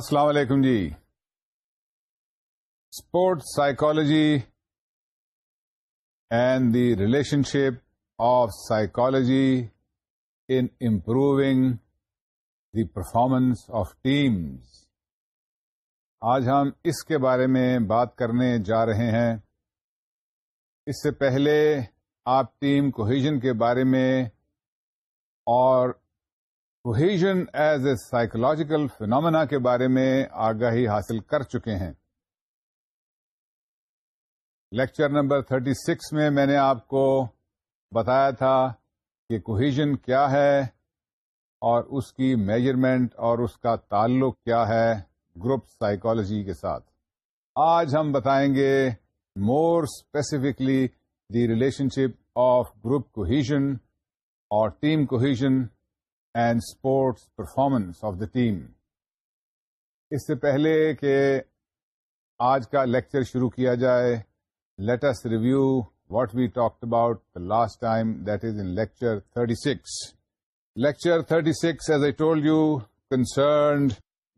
السلام علیکم جی sports psychology and the relationship of psychology in improving the performance of teams آج ہم اس کے بارے میں بات کرنے جا رہے ہیں اس سے پہلے آپ ٹیم کوہیجن کے بارے میں اور cohesion as a psychological phenomena کے بارے میں آگاہی حاصل کر چکے ہیں لیکچر نمبر 36 میں میں نے آپ کو بتایا تھا کہ کوہیژن کیا ہے اور اس کی میجرمنٹ اور اس کا تعلق کیا ہے گروپ سائیکالوجی کے ساتھ آج ہم بتائیں گے more specifically the relationship of group cohesion اور team cohesion and sports performance of the team اس سے پہلے کہ آج کا لیکچر شروع کیا جائے let's review what we talked about the last time that is in lecture thirty six lecture thirty six as I told you concerned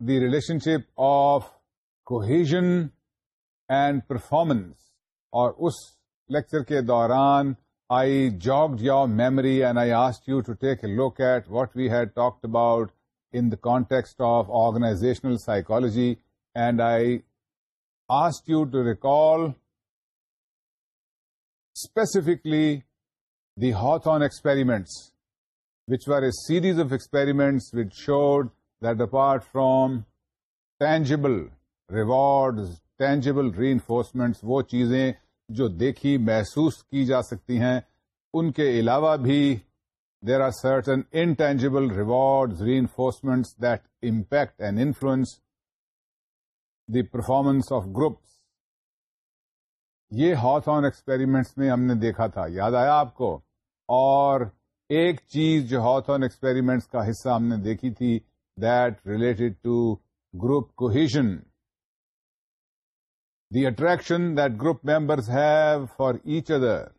the relationship of cohesion and performance اور اس لیکچر کے دوران I jogged your memory and I asked you to take a look at what we had talked about in the context of organizational psychology, and I asked you to recall specifically the Hawthorne experiments, which were a series of experiments which showed that apart from tangible rewards, tangible reinforcements, wo cheezein جو دیکھی محسوس کی جا سکتی ہیں ان کے علاوہ بھی there are certain intangible reward reinforcement that impact and influence the performance of groups یہ ہاتھ آن ایکسپیریمنٹس میں ہم نے دیکھا تھا یاد آیا آپ کو اور ایک چیز جو ہاتھ آن ایکسپیریمنٹس کا حصہ ہم نے دیکھی تھی that related to group cohesion the attraction that group members have for each other,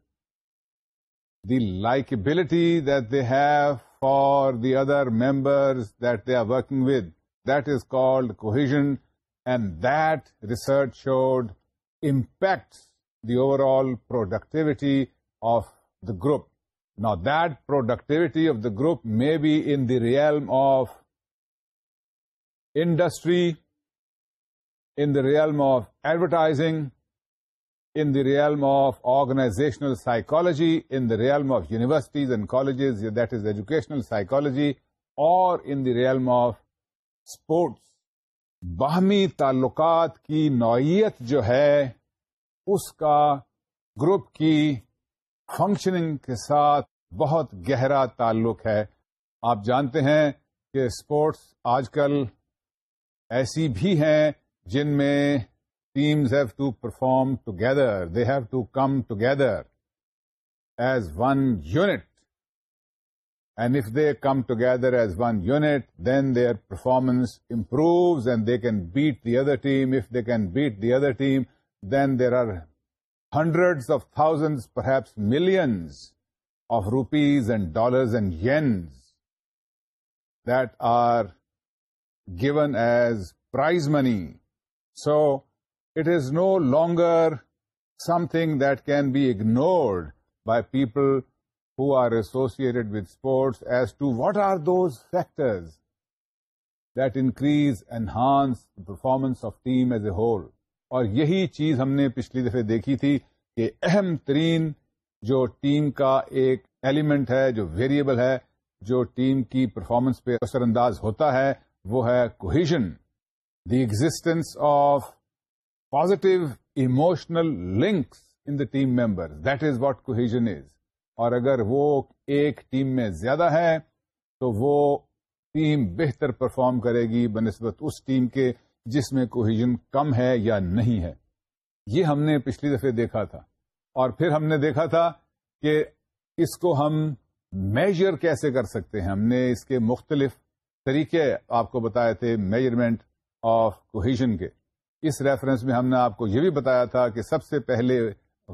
the likability that they have for the other members that they are working with, that is called cohesion, and that research showed impacts the overall productivity of the group. Now, that productivity of the group may be in the realm of industry, in the realm of advertising, in the realm of organizational psychology, in the realm of universities and colleges, that is educational psychology, or in the realm of sports. باہمی تعلقات کی نوعیت جو ہے اس کا group کی functioning کے ساتھ بہت گہرا تعلق ہے آپ جانتے ہیں کہ اسپورٹس آج کل ایسی بھی ہیں jinme teams have to perform together, they have to come together as one unit. And if they come together as one unit, then their performance improves and they can beat the other team. If they can beat the other team, then there are hundreds of thousands, perhaps millions of rupees and dollars and yens that are given as prize money so it is no longer something that can be ignored by people associated with with sports as to what are those factors that increase the performance of team as a whole اور یہی چیز ہم نے پچھلی دفعہ دیکھی تھی کہ اہم ترین جو ٹیم کا ایک ایلیمنٹ ہے جو ویریبل ہے جو ٹیم کی پرفارمنس پہ اثر انداز ہوتا ہے وہ ہے cohesion the existence of positive emotional links in the team members that is what cohesion is اور اگر وہ ایک ٹیم میں زیادہ ہے تو وہ ٹیم بہتر پرفارم کرے گی بنسبت اس ٹیم کے جس میں کوہیجن کم ہے یا نہیں ہے یہ ہم نے پچھلی دفعہ دیکھا تھا اور پھر ہم نے دیکھا تھا کہ اس کو ہم میجر کیسے کر سکتے ہیں ہم نے اس کے مختلف طریقے آپ کو بتایا تھے میجرمنٹ آف کوہجن کے اس ریفرنس میں ہم نے آپ کو یہ بھی بتایا تھا کہ سب سے پہلے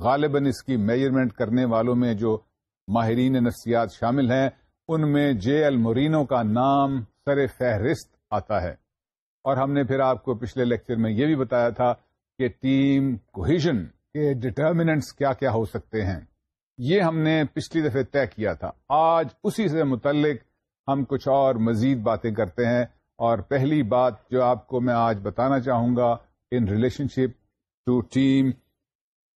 غالباً اس کی میجرمنٹ کرنے والوں میں جو ماہرین نفسیات شامل ہیں ان میں جے ایل مورینو کا نام سر فہرست آتا ہے اور ہم نے پھر آپ کو پچھلے لیکچر میں یہ بھی بتایا تھا کہ ٹیم کوہیژن کے ڈٹرمیننٹس کیا کیا ہو سکتے ہیں یہ ہم نے پچھلی دفعہ طے کیا تھا آج اسی سے متعلق ہم کچھ اور مزید باتیں کرتے ہیں اور پہلی بات جو آپ کو میں آج بتانا چاہوں گا in relationship to team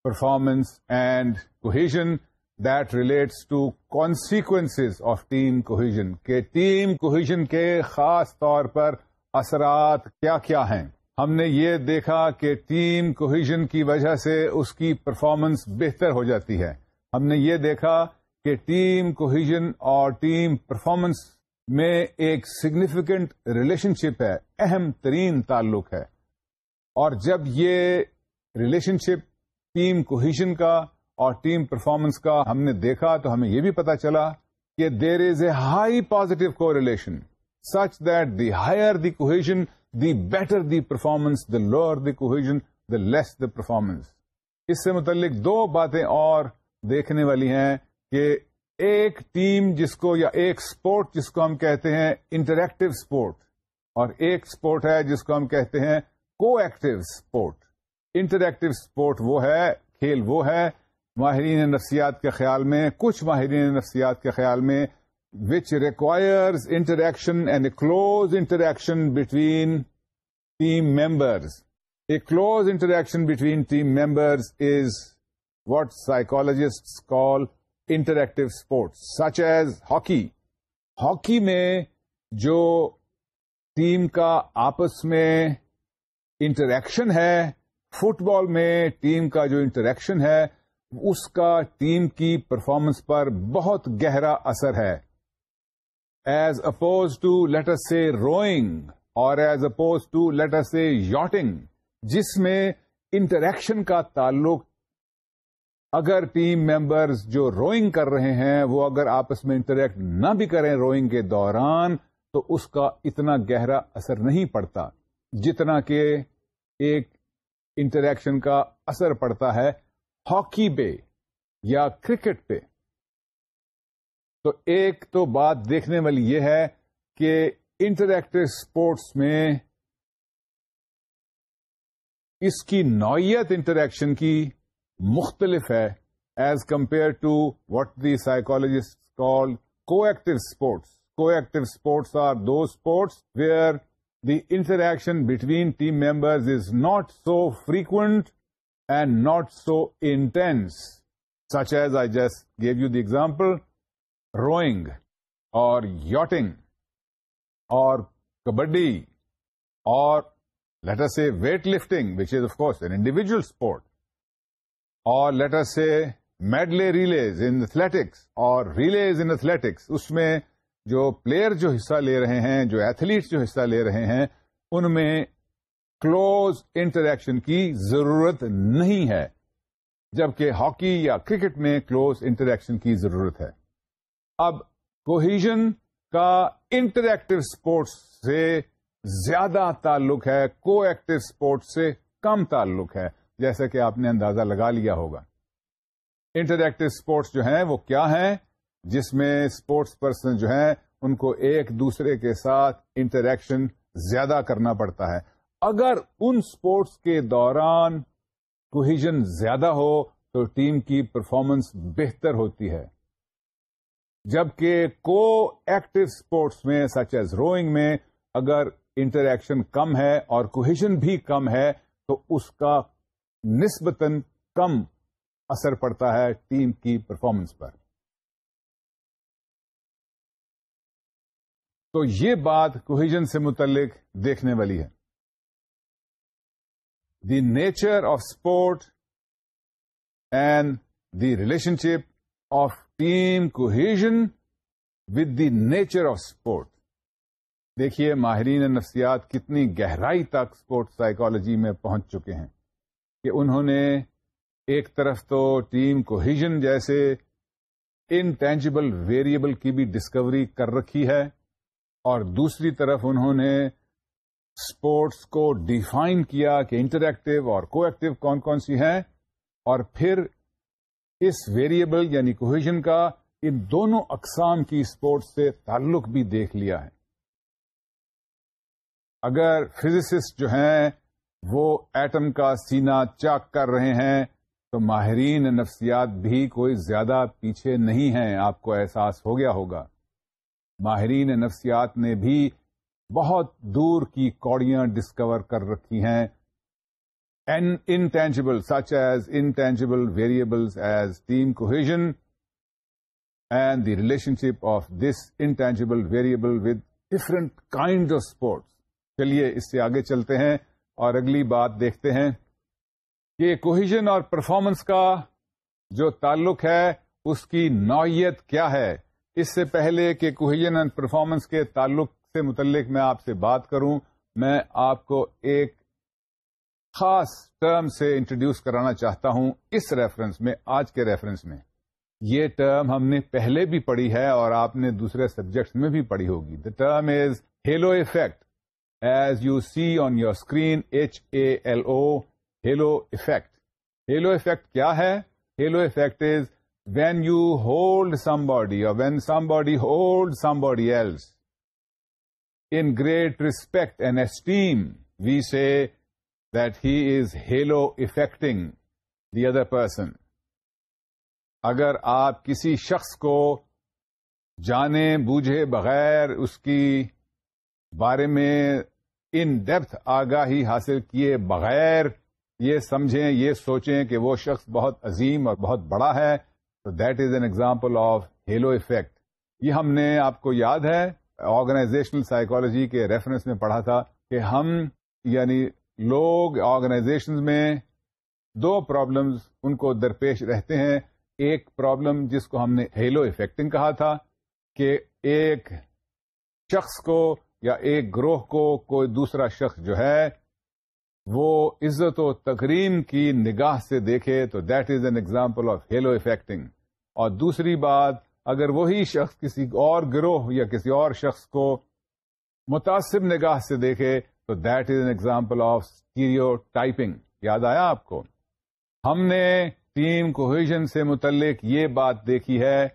performance and cohesion that relates to consequence of team cohesion کہ ٹیم کوہیجن کے خاص طور پر اثرات کیا کیا ہیں ہم نے یہ دیکھا کہ ٹیم کوہیجن کی وجہ سے اس کی پرفارمنس بہتر ہو جاتی ہے ہم نے یہ دیکھا کہ ٹیم کوہیجن اور ٹیم پرفارمنس میں ایک سگنیفیکنٹ ریلیشن شپ ہے اہم ترین تعلق ہے اور جب یہ ریلیشن شپ ٹیم کوہیشن کا اور ٹیم پرفارمنس کا ہم نے دیکھا تو ہمیں یہ بھی پتا چلا کہ there is a high positive correlation such that the higher the cohesion the better the performance the lower the cohesion the less the performance اس سے متعلق دو باتیں اور دیکھنے والی ہیں کہ ایک ٹیم جس کو یا ایک اسپورٹ جس کو ہم کہتے ہیں انٹریکٹو اسپورٹ اور ایک اسپورٹ ہے جس کو ہم کہتے ہیں coactive sport interactive sport وہ ہے کھیل وہ ہے ماہرین نفسیات کے خیال میں کچھ ماہرین نفسیات کے خیال میں which requires interaction and a close interaction between team members a close interaction between team members is what psychologist call interactive sports such as hockey hockey میں جو ٹیم کا آپس میں انٹریکشن ہے فٹ بال میں ٹیم کا جو interaction ہے اس کا ٹیم کی پرفارمنس پر بہت گہرا اثر ہے as oppose to let's rowing or as oppose to let's yachting جس میں انٹریکشن کا تعلق اگر ٹیم ممبرز جو روئنگ کر رہے ہیں وہ اگر آپس میں انٹریکٹ نہ بھی کریں روئنگ کے دوران تو اس کا اتنا گہرا اثر نہیں پڑتا جتنا کہ ایک انٹریکشن کا اثر پڑتا ہے ہاکی پہ یا کرکٹ پہ تو ایک تو بات دیکھنے والی یہ ہے کہ انٹریکٹو اسپورٹس میں اس کی نوعیت انٹریکشن کی مختلف ہے as compare to what the psychologist call coactive sports coactive sports are do sports where the interaction between team members is not so frequent and not so intense such as I just give you the example rowing اور yachting اور کبڈی اور let's say weight lifting which is of course an individual sport اور let's say medley relays in athletics اور relays in athletics اس میں جو player جو حصہ لے رہے ہیں جو ایتھلیٹس جو حصہ لے رہے ہیں ان میں کلوز انٹریکشن کی ضرورت نہیں ہے جبکہ ہاکی یا کرکٹ میں کلوز انٹریکشن کی ضرورت ہے اب کوہیژن کا انٹریکٹو اسپورٹس سے زیادہ تعلق ہے کو ایکٹیو اسپورٹس سے کم تعلق ہے جیسا کہ آپ نے اندازہ لگا لیا ہوگا انٹر ایکٹیو اسپورٹس جو ہیں وہ کیا ہیں جس میں اسپورٹس پرسن جو ہیں ان کو ایک دوسرے کے ساتھ انٹریکشن زیادہ کرنا پڑتا ہے اگر ان اسپورٹس کے دوران کوہیجن زیادہ ہو تو ٹیم کی پرفارمنس بہتر ہوتی ہے جبکہ کو ایکٹو اسپورٹس میں سچ ایز روئنگ میں اگر انٹریکشن کم ہے اور کوہیجن بھی کم ہے تو اس کا نسبتاً کم اثر پڑتا ہے ٹیم کی پرفارمنس پر تو یہ بات کوہیجن سے متعلق دیکھنے والی ہے the nature of sport and the relationship of team cohesion with the nature of sport دیکھیے ماہرین نفسیات کتنی گہرائی تک اسپورٹ سائیکالوجی میں پہنچ چکے ہیں کہ انہوں نے ایک طرف تو ٹیم کوہیجن جیسے انٹینجیبل ویریبل کی بھی ڈسکوری کر رکھی ہے اور دوسری طرف انہوں نے اسپورٹس کو ڈیفائن کیا کہ انٹریکٹو اور کو ایکٹیو کون کون سی ہیں اور پھر اس ویریبل یعنی کوہیجن کا ان دونوں اقسام کی اسپورٹس سے تعلق بھی دیکھ لیا ہے اگر فزسسٹ جو ہیں وہ ایٹم کا سینا چاک کر رہے ہیں تو ماہرین نفسیات بھی کوئی زیادہ پیچھے نہیں ہیں آپ کو احساس ہو گیا ہوگا ماہرین نفسیات نے بھی بہت دور کی کوڑیاں ڈسکور کر رکھی ہیں intangible such as intangible variable as team cohesion and the relationship of this intangible variable with different kind of sports چلیے اس سے آگے چلتے ہیں اور اگلی بات دیکھتے ہیں کہ کوہیجن اور پرفارمنس کا جو تعلق ہے اس کی نوعیت کیا ہے اس سے پہلے کہ کوہیجن اینڈ پرفارمنس کے تعلق سے متعلق میں آپ سے بات کروں میں آپ کو ایک خاص ٹرم سے انٹروڈیوس کرانا چاہتا ہوں اس ریفرنس میں آج کے ریفرنس میں یہ ٹرم ہم نے پہلے بھی پڑھی ہے اور آپ نے دوسرے سبجیکٹس میں بھی پڑھی ہوگی the term is halo effect as you see on your screen H A O halo effect halo effect کیا ہے halo effect is when you hold somebody or when somebody hold somebody else in great respect and esteem we see that he is halo effect the other person اگر آپ کسی شخص کو جانے بوجھے بغیر اس کی بارے میں ان ڈیپتھ آگاہی حاصل کیے بغیر یہ سمجھیں یہ سوچیں کہ وہ شخص بہت عظیم اور بہت بڑا ہے تو that is an example of halo effect یہ ہم نے آپ کو یاد ہے آرگنائزیشنل سائیکالوجی کے ریفرنس میں پڑھا تھا کہ ہم یعنی لوگ آرگنائزیشن میں دو پرابلمز ان کو درپیش رہتے ہیں ایک پرابلم جس کو ہم نے ہیلو افیکٹنگ کہا تھا کہ ایک شخص کو یا ایک گروہ کو کوئی دوسرا شخص جو ہے وہ عزت و تکریم کی نگاہ سے دیکھے تو that is an example of halo effecting اور دوسری بات اگر وہی شخص کسی اور گروہ یا کسی اور شخص کو متاثر نگاہ سے دیکھے تو that is an example of stereotyping یاد آیا آپ کو ہم نے ٹیم کوہیجن سے متعلق یہ بات دیکھی ہے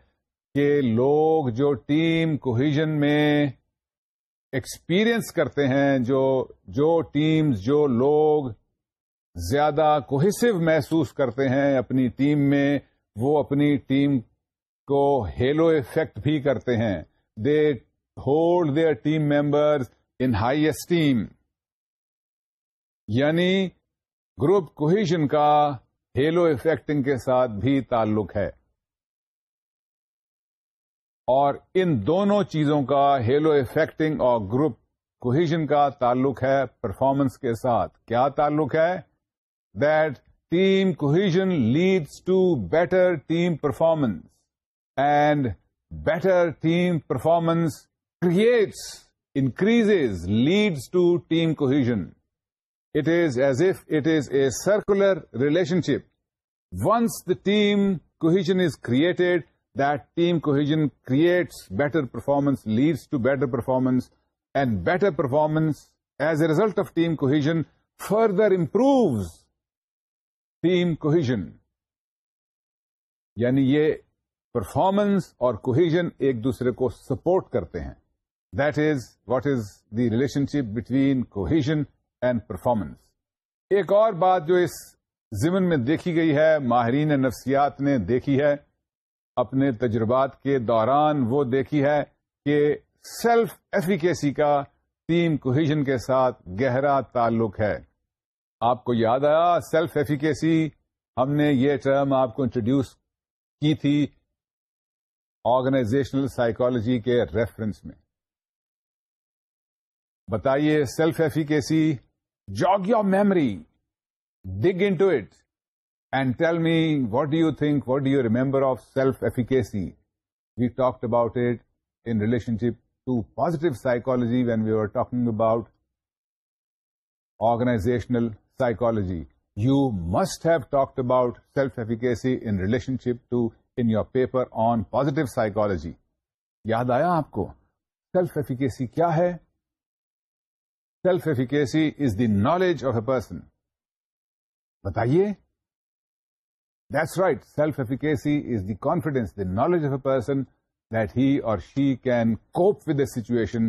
کہ لوگ جو ٹیم کوہیجن میں ایکسپیرئنس کرتے ہیں جو جو ٹیمز جو لوگ زیادہ کوہیسو محسوس کرتے ہیں اپنی ٹیم میں وہ اپنی ٹیم کو ہیلو افیکٹ بھی کرتے ہیں they hold their team members in high esteem یعنی گروپ کوہیشن کا ہیلو افیکٹنگ کے ساتھ بھی تعلق ہے اور ان دونوں چیزوں کا ہیلو افیکٹنگ اور گروپ کوہیجن کا تعلق ہے پرفارمنس کے ساتھ کیا تعلق ہے that team cohesion leads to better team performance and better team performance creates increase leads to team cohesion it is as if it is a circular relationship once the team cohesion is created that team cohesion creates better performance, leads to better performance, and better performance as a result of team cohesion further improves team cohesion. یعنی یہ performance اور cohesion ایک دوسرے کو support کرتے ہیں that is what is the relationship between cohesion and performance ایک اور بات جو اس زمن میں دیکھی گئی ہے ماہرین نفسیات نے دیکھی ہے اپنے تجربات کے دوران وہ دیکھی ہے کہ سیلف ایفیکیسی کا ٹیم کوہیجن کے ساتھ گہرا تعلق ہے آپ کو یاد آیا سیلف ایفیکیسی ہم نے یہ ٹرم آپ کو انٹروڈیوس کی تھی آرگنائزیشنل سائیکولوجی کے ریفرنس میں بتائیے self efficacy jog your memory dig into it and tell me what do you think what do you remember of self efficacy we talk about it in relationship to positive psychology when we are talking about organizational psychology you must have talk about self efficacy in relationship to in your paper on positive psychology یاد آیا آپ کو self efficacy کیا ہے self efficacy is the knowledge of a person بتائیے that's right self efficacy is the confidence, the knowledge of a person that he or she can cope with a situation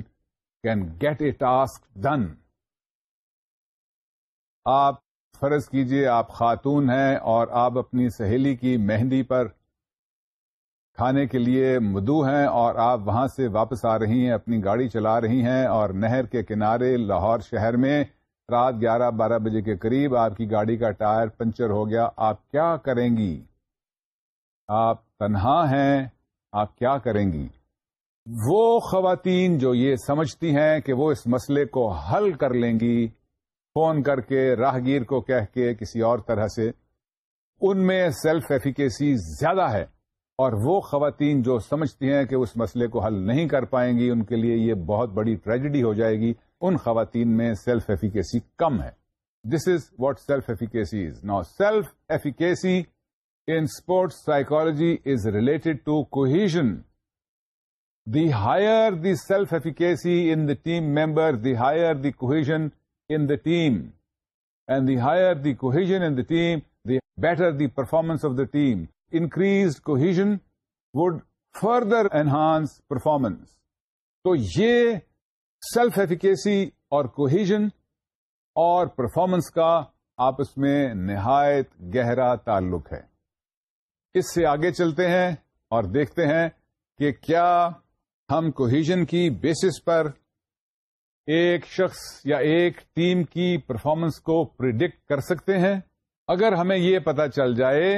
can get a task done آپ فرض کیجئے آپ خاتون ہیں اور آپ اپنی سہیلی کی مہندی پر کھانے کے لیے مدو ہیں اور آپ وہاں سے واپس آ رہی ہیں اپنی گاڑی چلا رہی ہیں اور نہر کے کنارے لاہور شہر میں رات گیارہ بارہ بجے کے قریب آپ کی گاڑی کا ٹائر پنچر ہو گیا آپ کیا کریں گی آپ تنہا ہیں آپ کیا کریں گی وہ خواتین جو یہ سمجھتی ہیں کہ وہ اس مسئلے کو حل کر لیں گی فون کر کے راہ گیر کو کہہ کے کسی اور طرح سے ان میں سیلف ایفیکیسی زیادہ ہے اور وہ خواتین جو سمجھتی ہیں کہ اس مسئلے کو حل نہیں کر پائیں گی ان کے لیے یہ بہت بڑی ٹریجڈی ہو جائے گی ان خواتین میں سیلف ایفیکیسی کم ہے this is what self efficacy is نا self efficacy in sports psychology is related to cohesion the higher the self efficacy in the team member the higher the cohesion in the team and the higher the cohesion in the team the better the performance of the team increase cohesion would further enhance performance تو یہ self efficacy اور cohesion اور performance کا آپس میں نہایت گہرا تعلق ہے اس سے آگے چلتے ہیں اور دیکھتے ہیں کہ کیا ہم کوہیجن کی بیسس پر ایک شخص یا ایک ٹیم کی پرفارمنس کو پرڈکٹ کر سکتے ہیں اگر ہمیں یہ پتا چل جائے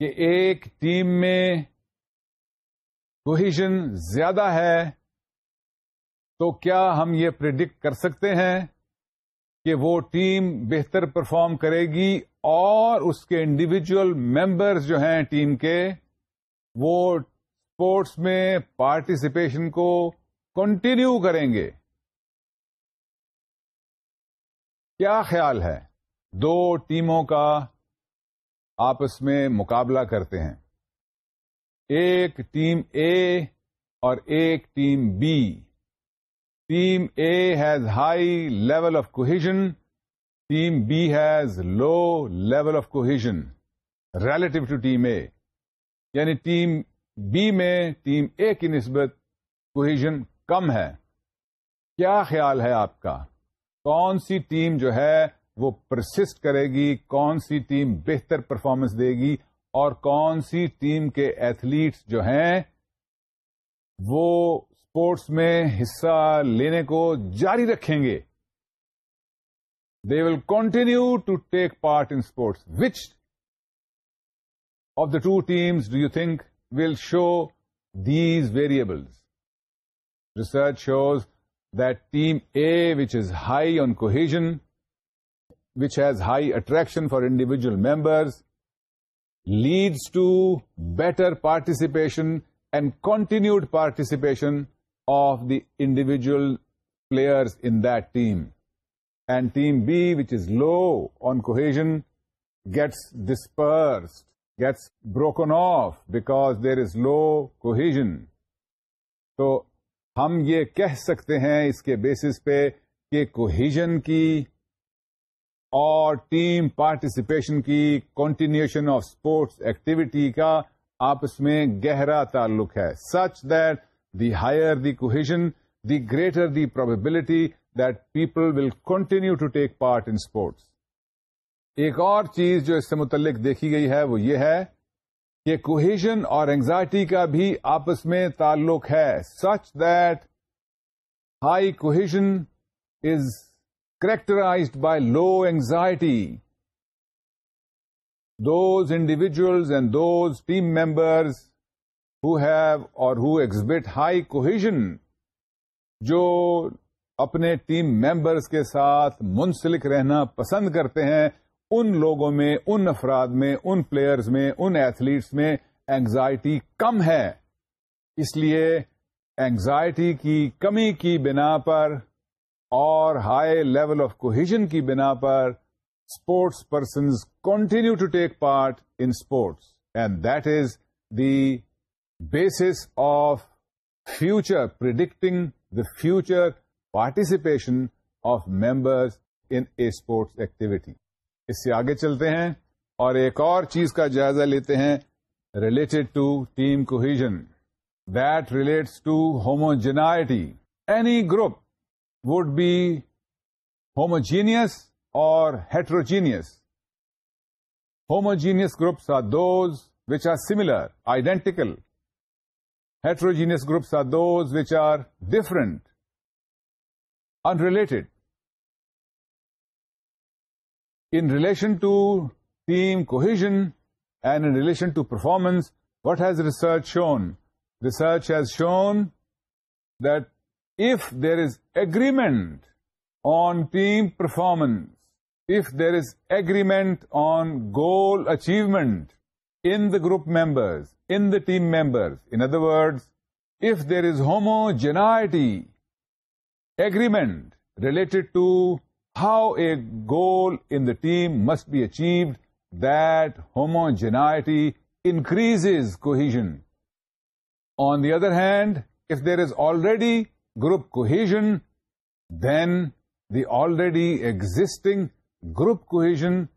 کہ ایک ٹیم میں کوہیجن زیادہ ہے تو کیا ہم یہ پرڈکٹ کر سکتے ہیں کہ وہ ٹیم بہتر پرفارم کرے گی اور اس کے انڈیویجل ممبرز جو ہیں ٹیم کے وہ اسپورٹس میں پارٹیسپیشن کو کنٹینیو کریں گے کیا خیال ہے دو ٹیموں کا آپس میں مقابلہ کرتے ہیں ایک ٹیم اے اور ایک team B team A has high level of cohesion team B has low level of cohesion relative to team A یعنی ٹیم بی میں ٹیم اے کی نسبت کوہیجن کم ہے کیا خیال ہے آپ کا کون سی ٹیم جو ہے وہ پرسٹ کرے گی کون سی ٹیم بہتر پرفارمنس دے گی اور کون سی ٹیم کے ایتھلیٹس جو ہیں وہ اسپورٹس میں حصہ لینے کو جاری رکھیں گے they will continue to take part in sports which of the two teams do you think will show these variables research shows that team A which is high on cohesion which has high attraction for individual members, leads to better participation and continued participation of the team. And in B, which is low on cohesion, gets dispersed, gets broken off because there is low cohesion. تو ہم یہ کہہ سکتے ہیں اس کے basis پہ کہ cohesion کی اور ٹیم پارٹیسپیشن کی کنٹینیوشن آف اسپورٹس ایکٹیویٹی کا آپس میں گہرا تعلق ہے such that the higher the cohesion, the greater the probability that people will continue to take part in sports. ایک اور چیز جو اس سے متعلق دیکھی گئی ہے وہ یہ ہے کہ کوہیژن اور اینگزائٹی کا بھی آپس میں تعلق ہے such that high cohesion is characterized by low anxiety those individuals and those team members exhibit high cohesion جو اپنے ٹیم ممبرس کے ساتھ منسلک رہنا پسند کرتے ہیں ان لوگوں میں ان افراد میں ان پلیئرز میں ان ایتھلیٹس میں اینگزائٹی کم ہے اس لیے اینگزائٹی کی کمی کی بنا پر اور ہائی لیول آف کوہیژن کی بنا پر sports persons continue to take part in sports and that is the base of future predicting the future participation of members in sports activity اس سے آگے چلتے ہیں اور ایک اور چیز کا جائزہ لیتے ہیں ریلیٹڈ ٹو ٹیم کو that relates to homogeneity any group would be homogeneous or heterogeneous homogeneous groups are those which are similar identical Heterogeneous groups are those which are different, unrelated, in relation to team cohesion and in relation to performance. What has research shown? Research has shown that if there is agreement on team performance, if there is agreement on goal achievement in the group members, in the team members. In other words, if there is homogeneity, agreement related to how a goal in the team must be achieved, that homogeneity increases cohesion. On the other hand, if there is already group cohesion, then the already existing group cohesion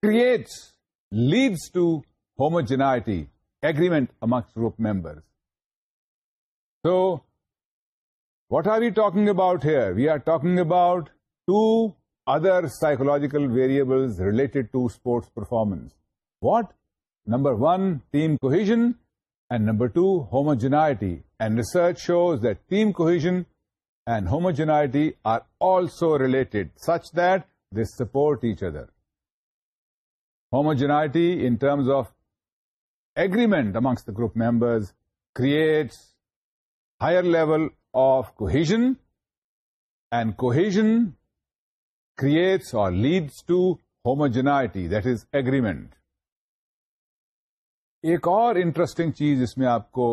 creates, leads to homogeneity agreement amongst group members. So, what are we talking about here? We are talking about two other psychological variables related to sports performance. What? Number one, team cohesion, and number two, homogeneity. And research shows that team cohesion and homogeneity are also related, such that they support each other. Homogeneity in terms of agreement amongst the group members creates higher level of cohesion and cohesion creates or leads to homogeneity that is agreement ایک اور interesting چیز اس میں آپ کو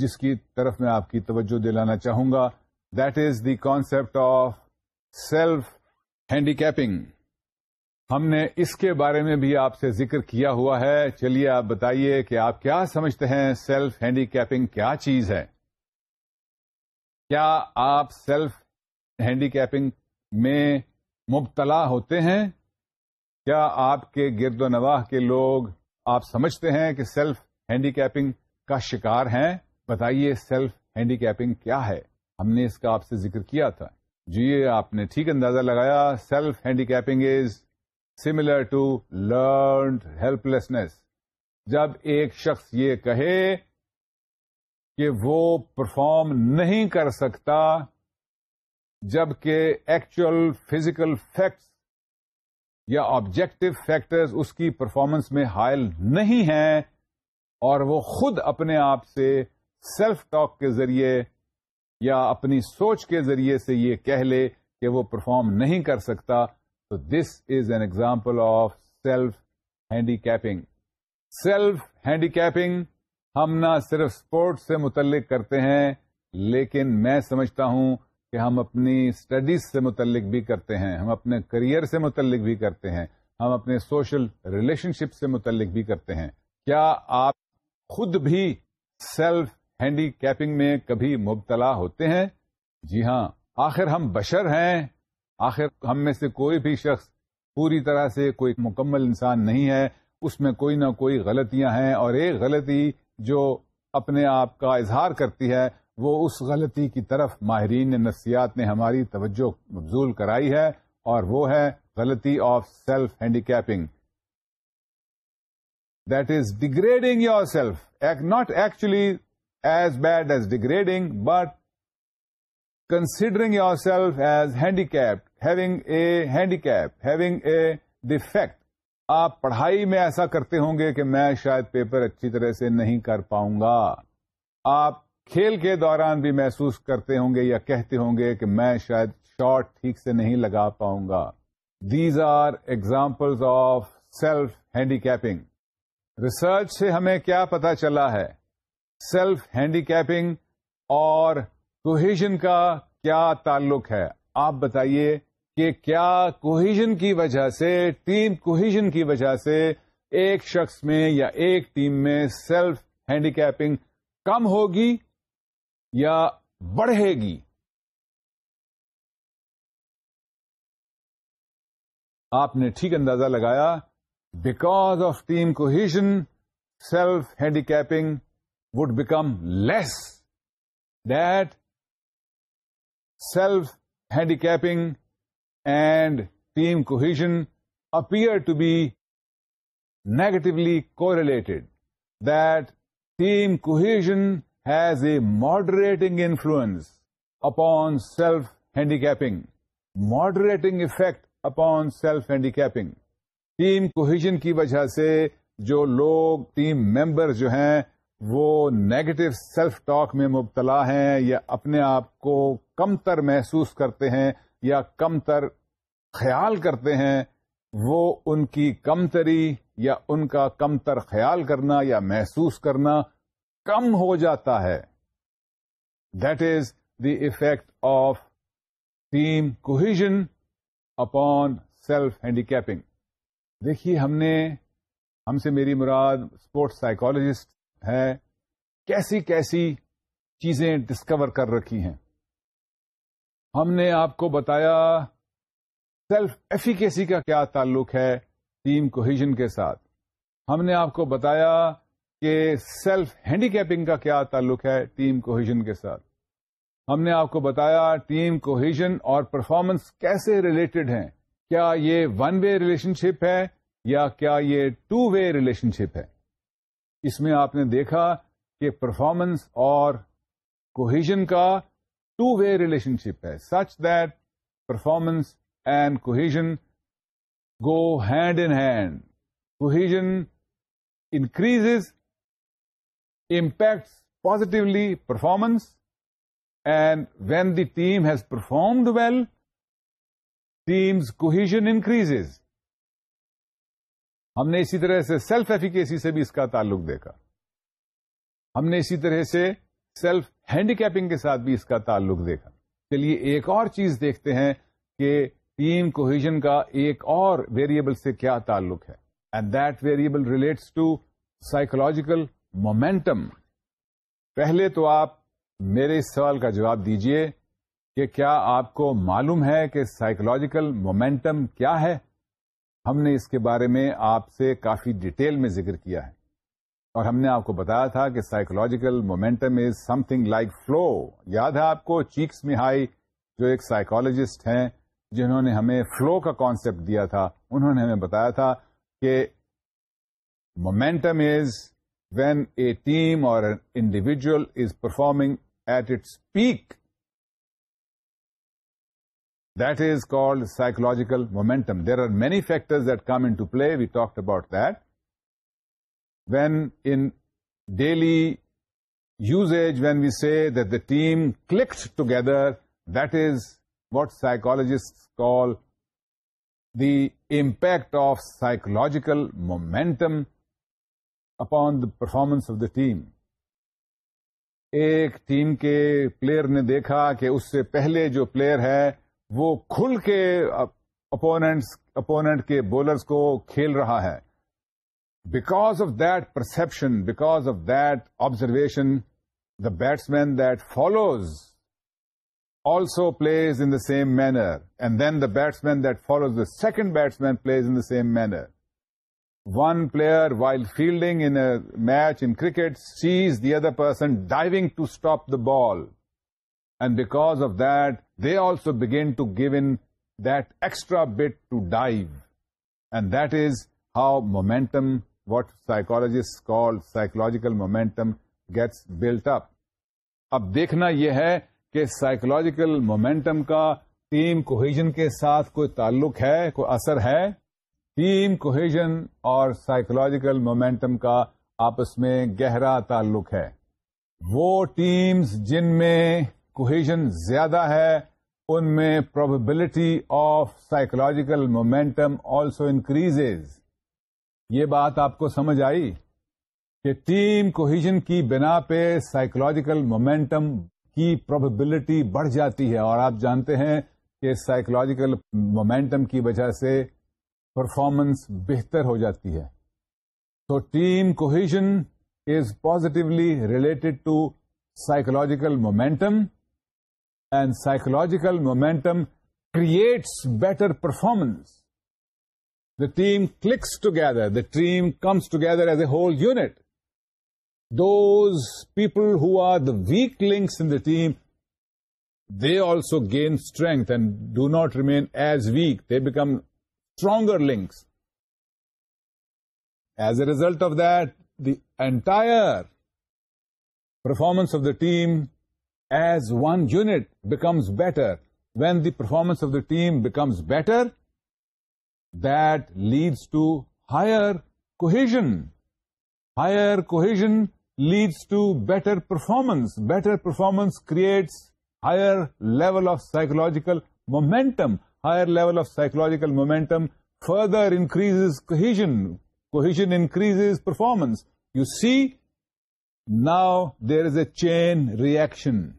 جس کی طرف میں آپ کی توجہ دلانا چاہوں گا that is the concept of self handicapping ہم نے اس کے بارے میں بھی آپ سے ذکر کیا ہوا ہے چلیے آپ بتائیے کہ آپ کیا سمجھتے ہیں سیلف ہینڈی کیپنگ کیا چیز ہے کیا آپ سیلف ہینڈی کیپنگ میں مبتلا ہوتے ہیں کیا آپ کے گرد و نواح کے لوگ آپ سمجھتے ہیں کہ سیلف ہینڈی کیپنگ کا شکار ہیں بتائیے سیلف ہینڈی کیپنگ کیا ہے ہم نے اس کا آپ سے ذکر کیا تھا جی آپ نے ٹھیک اندازہ لگایا self handicapping is similar to learned helplessness جب ایک شخص یہ کہے کہ وہ پرفارم نہیں کر سکتا جبکہ ایکچوئل فزیکل فیکٹس یا آبجیکٹو فیکٹرز اس کی پرفارمنس میں حائل نہیں ہیں اور وہ خود اپنے آپ سے سیلف ٹاک کے ذریعے یا اپنی سوچ کے ذریعے سے یہ کہہ لے کہ وہ پرفارم نہیں کر سکتا تو this is an example of self handicapping self handicapping ہم نہ صرف اسپورٹس سے متعلق کرتے ہیں لیکن میں سمجھتا ہوں کہ ہم اپنی اسٹڈیز سے متعلق بھی کرتے ہیں ہم اپنے کریئر سے متعلق بھی کرتے ہیں ہم اپنے سوشل ریلیشن شپ سے متعلق بھی کرتے ہیں کیا آپ خود بھی سیلف ہینڈی کیپنگ میں کبھی مبتلا ہوتے ہیں جی ہاں آخر ہم بشر ہیں آخر ہم میں سے کوئی بھی شخص پوری طرح سے کوئی مکمل انسان نہیں ہے اس میں کوئی نہ کوئی غلطیاں ہیں اور ایک غلطی جو اپنے آپ کا اظہار کرتی ہے وہ اس غلطی کی طرف ماہرین نفسیات نے ہماری توجہ مبزول کرائی ہے اور وہ ہے غلطی of self handicapping that is degrading your self not actually as bad as degrading but considering your self as handicapped having a a having a آپ پڑھائی میں ایسا کرتے ہوں گے کہ میں شاید پیپر اچھی طرح سے نہیں کر پاؤں گا آپ کھیل کے دوران بھی محسوس کرتے ہوں گے یا کہتے ہوں گے کہ میں شاید شارٹ ٹھیک سے نہیں لگا پاؤں گا these are examples of self handicapping research سے ہمیں کیا پتا چلا ہے سیلف ہینڈی کیپنگ اور کوہیژن کا کیا تعلق ہے آپ بتائیے کہ کیا کوہیجن کی وجہ سے ٹیم کوہیژن کی وجہ سے ایک شخص میں یا ایک ٹیم میں سیلف ہینڈی کیپنگ کم ہوگی یا بڑھے گی آپ نے ٹھیک اندازہ لگایا because of team cohesion self capping would become less that self handicapping and team cohesion appear to be correlated that team cohesion has a moderating influence upon self handicapping moderating effect upon self handicapping team cohesion کی وجہ سے جو لوگ team member جو ہیں وہ negative self talk میں مبتلا ہیں یا اپنے آپ کو کم تر محسوس کرتے ہیں یا کم تر خیال کرتے ہیں وہ ان کی کم تری یا ان کا کم تر خیال کرنا یا محسوس کرنا کم ہو جاتا ہے that is the effect of team cohesion upon self handicapping دیکھیے ہم نے ہم سے میری مراد اسپورٹس سائیکالوجسٹ کیسی کیسی چیزیں ڈسکور کر رکھی ہیں ہم نے آپ کو بتایا سیلف ایفیکیسی کا کیا تعلق ہے ٹیم کوہیجن کے ساتھ ہم نے آپ کو بتایا کہ سیلف ہینڈی کیپنگ کا کیا تعلق ہے ٹیم کوہیجن کے ساتھ ہم نے آپ کو بتایا ٹیم کوہیجن اور پرفارمنس کیسے ریلیٹڈ ہیں کیا یہ ون وے ریلیشن شپ ہے یا کیا یہ ٹو وے ریلیشن شپ ہے اس میں آپ نے دیکھا کہ پرفارمنس اور کوہیژن کا ٹو وے ریلیشن شپ ہے such that performance and cohesion go hand in hand cohesion increase impacts positively performance and when the team has performed well teams cohesion increase ہم نے اسی طرح سے سیلف ایفیکیسی سے بھی اس کا تعلق دیکھا ہم نے اسی طرح سے سیلف ہینڈیکیپنگ کے ساتھ بھی اس کا تعلق دیکھا چلیے ایک اور چیز دیکھتے ہیں کہ ٹیم کوہیجن کا ایک اور ویریبل سے کیا تعلق ہے and that variable relates to psychological momentum پہلے تو آپ میرے اس سوال کا جواب دیجئے کہ کیا آپ کو معلوم ہے کہ سائیکولوجیکل مومینٹم کیا ہے ہم نے اس کے بارے میں آپ سے کافی ڈیٹیل میں ذکر کیا ہے اور ہم نے آپ کو بتایا تھا کہ psychological momentum is something like flow یاد ہے آپ کو چیکس میں ہائی جو ایک سائیکولوجسٹ ہیں جنہوں نے ہمیں فلو کا کانسپٹ دیا تھا انہوں نے ہمیں بتایا تھا کہ momentum is when a team اور individual is performing at its peak that is called psychological momentum there are many factors at coming to play we talk about that when in daily usage when we see that the team clicks together that is what psychologists call the impact of psychological momentum upon the performance of the team ایک team کے player نے دیکھا کہ اس سے پہلے جو player ہے وہ کل کے اپونٹ کے بالرس کو کھیل رہا ہے because of that perception because of that observation the batsman that follows also plays in the same manner and then the batsman that follows the second batsman plays in the same manner one player while fielding in a match in cricket sees the other person diving to stop the ball and because of that they also begin to give in extra but to dive and that is how momentum what psychologists call psychological momentum gets built up اب دیکھنا یہ ہے کہ psychological momentum کا team cohesion کے ساتھ کوئی تعلق ہے کوئی اثر ہے ٹیم کوہیجن اور سائیکولوجیکل مومینٹم کا آپس میں گہرا تعلق ہے وہ ٹیمز جن میں کوہیژن زیادہ ہے ان میں probability of psychological momentum also increase یہ بات آپ کو سمجھ آئی کہ ٹیم کوہیژن کی بنا پہ سائیکولوجیکل مومینٹم کی پرابیبلٹی بڑھ جاتی ہے اور آپ جانتے ہیں کہ سائیکولوجیکل مومینٹم کی وجہ سے پرفارمنس بہتر ہو جاتی ہے تو team cohesion is positively related to psychological momentum and psychological momentum creates better performance. The team clicks together. The team comes together as a whole unit. Those people who are the weak links in the team, they also gain strength and do not remain as weak. They become stronger links. As a result of that, the entire performance of the team as one unit becomes better, when the performance of the team becomes better, that leads to higher cohesion. Higher cohesion leads to better performance. Better performance creates higher level of psychological momentum. Higher level of psychological momentum further increases cohesion. Cohesion increases performance. You see now there is a chain reaction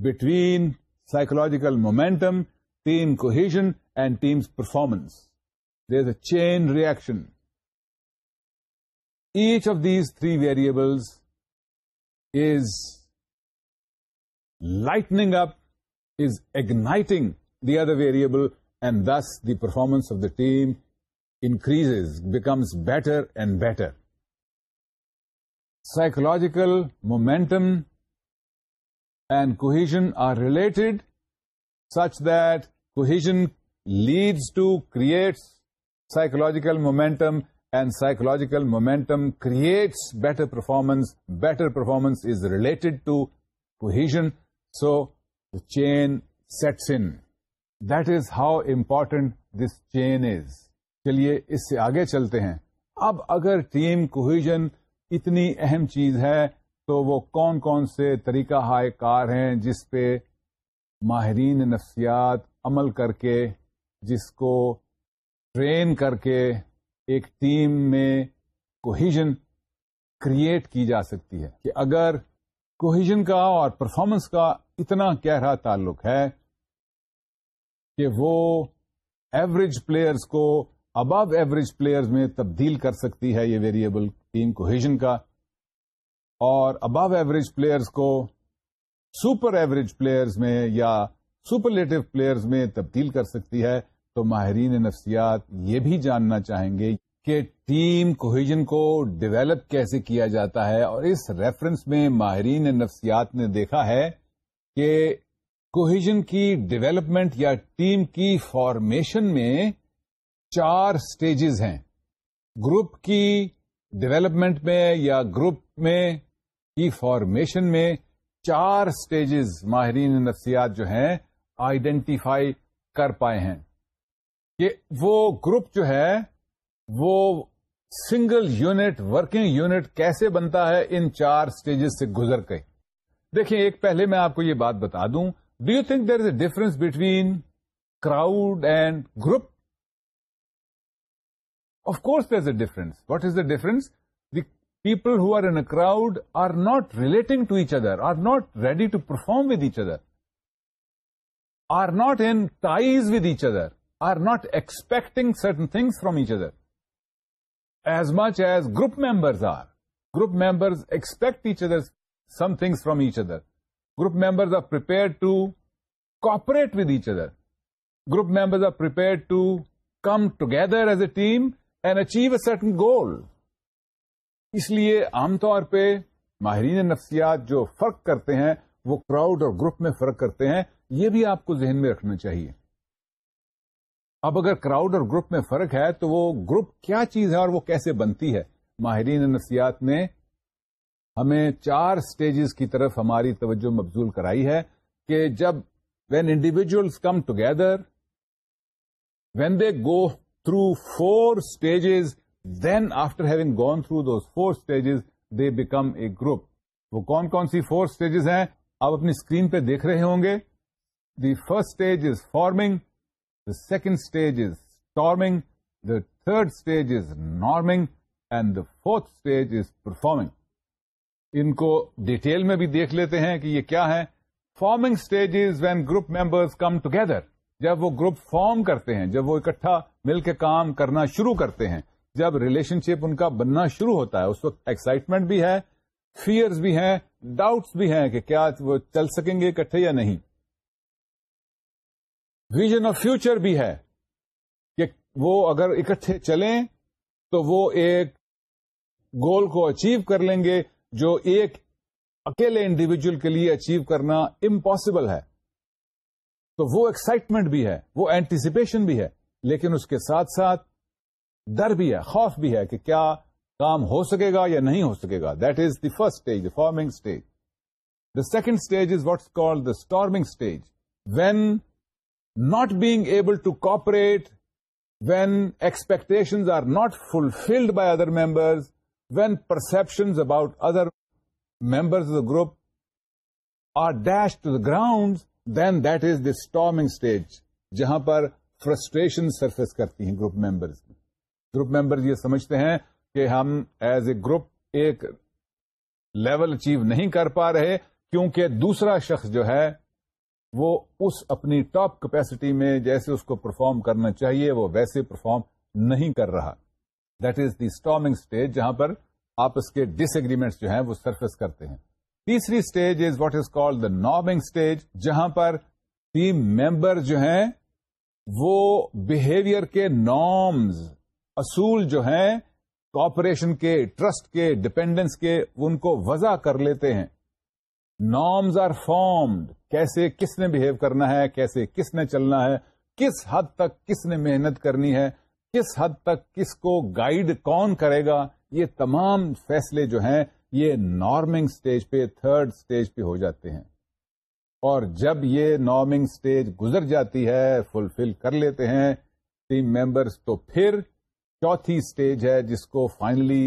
between psychological momentum, team cohesion, and team's performance. There's a chain reaction. Each of these three variables is lightening up, is igniting the other variable, and thus the performance of the team increases, becomes better and better. Psychological momentum and cohesion are related such that cohesion leads to create psychological momentum and psychological momentum creates better performance better performance is related to cohesion so the chain sets in that is how important this chain is چلیے اس سے آگے چلتے ہیں اب اگر team cohesion اتنی اہم چیز ہے تو وہ کون کون سے طریقہ ہائے کار ہیں جس پہ ماہرین نفسیات عمل کر کے جس کو ٹرین کر کے ایک ٹیم میں کوہیجن کریٹ کی جا سکتی ہے کہ اگر کوہیجن کا اور پرفارمنس کا اتنا گہرا تعلق ہے کہ وہ ایوریج پلیئرز کو ابو ایوریج پلیئرز میں تبدیل کر سکتی ہے یہ ویریبل ٹیم کوہیجن کا اور ابو ایوریج پلیئرس کو سپر ایوریج پلیئرز میں یا سپر لیٹو پلیئرز میں تبدیل کر سکتی ہے تو ماہرین نفسیات یہ بھی جاننا چاہیں گے کہ ٹیم کوہیجن کو ڈیویلپ کیسے کیا جاتا ہے اور اس ریفرنس میں ماہرین نفسیات نے دیکھا ہے کہ کوہیجن کی ڈیویلپمنٹ یا ٹیم کی فارمیشن میں چار اسٹیجز ہیں گروپ کی ڈیولپمنٹ میں یا گروپ میں کی فارمیشن میں چار اسٹیجز ماہرین نفسیات جو ہیں آئیڈینٹیفائی کر پائے ہیں کہ وہ گروپ جو ہے وہ سنگل یونٹ ورکنگ یونٹ کیسے بنتا ہے ان چار اسٹیجز سے گزر کے دیکھیں ایک پہلے میں آپ کو یہ بات بتا دوں do you think there is a difference between crowd and group Of course, there's a difference. What is the difference? The people who are in a crowd are not relating to each other, are not ready to perform with each other, are not in ties with each other, are not expecting certain things from each other, as much as group members are. Group members expect each other, some things from each other. Group members are prepared to cooperate with each other. Group members are prepared to come together as a team and achieve a certain goal اس لیے عام طور پہ ماہرین نفسیات جو فرق کرتے ہیں وہ کراؤڈ اور گروپ میں فرق کرتے ہیں یہ بھی آپ کو ذہن میں رکھنا چاہیے اب اگر کراؤڈ اور گروپ میں فرق ہے تو وہ گروپ کیا چیز ہے اور وہ کیسے بنتی ہے ماہرین نفسیات نے ہمیں چار سٹیجز کی طرف ہماری توجہ مبزول کرائی ہے کہ جب when individuals come together when they go through four stages then after having gone through those four stages they become a group وہ کون کون سی فور اسٹیجز ہیں آپ اپنی اسکرین پہ دیکھ رہے ہوں گے the first stage is forming the second stage is storming the third stage is norming and the fourth stage is performing ان کو ڈیٹیل میں بھی دیکھ لیتے ہیں کہ یہ کیا ہے forming stage is when group members come together جب وہ گروپ فارم کرتے ہیں جب وہ اکٹھا مل کے کام کرنا شروع کرتے ہیں جب ریلیشن شپ ان کا بننا شروع ہوتا ہے اس وقت ایکسائٹمنٹ بھی ہے فیئرز بھی ہیں ڈاؤٹس بھی ہیں کہ کیا وہ چل سکیں گے اکٹھے یا نہیں ویژن آف فیوچر بھی ہے کہ وہ اگر اکٹھے چلیں تو وہ ایک گول کو اچیو کر لیں گے جو ایک اکیلے انڈیویجل کے لیے اچیو کرنا امپاسبل ہے تو وہ ایکسائٹمنٹ بھی ہے وہ اینٹیسپیشن بھی ہے لیکن اس کے ساتھ ساتھ ڈر بھی ہے خوف بھی ہے کہ کیا کام ہو سکے گا یا نہیں ہو سکے گا that is the first stage forming stage the second stage is what's call the storming stage when not being able to cooperate when expectation are not fulfilled by other members when perceptions about other members the group are dash to the ground then that is the storming stage جہاں پر frustration surface کرتی ہیں group members میں group member یہ سمجھتے ہیں کہ ہم ایز اے گروپ ایک لیول اچیو نہیں کر پا رہے کیونکہ دوسرا شخص جو ہے وہ اس اپنی ٹاپ کیپیسٹی میں جیسے اس کو پرفارم کرنا چاہیے وہ ویسے پرفارم نہیں کر رہا that is the storming stage جہاں پر آپ اس کے ڈس ایگریمنٹ جو ہیں وہ سرفیس کرتے ہیں تیسری stage is what is call the norming stage جہاں پر ٹیم ممبر جو ہیں وہ بہیویئر کے نارمز اصول جو ہیں کوپریشن کے ٹرسٹ کے ڈپینڈنس کے ان کو وضع کر لیتے ہیں نارمز آر فارمڈ کیسے کس نے بہیو کرنا ہے کیسے کس نے چلنا ہے کس حد تک کس نے محنت کرنی ہے کس حد تک کس کو گائیڈ کون کرے گا یہ تمام فیصلے جو ہیں یہ نارمنگ سٹیج پہ تھرڈ سٹیج پہ ہو جاتے ہیں اور جب یہ نارمنگ اسٹیج گزر جاتی ہے فلفل کر لیتے ہیں ٹیم ممبرس تو پھر چوتھی اسٹیج ہے جس کو فائنلی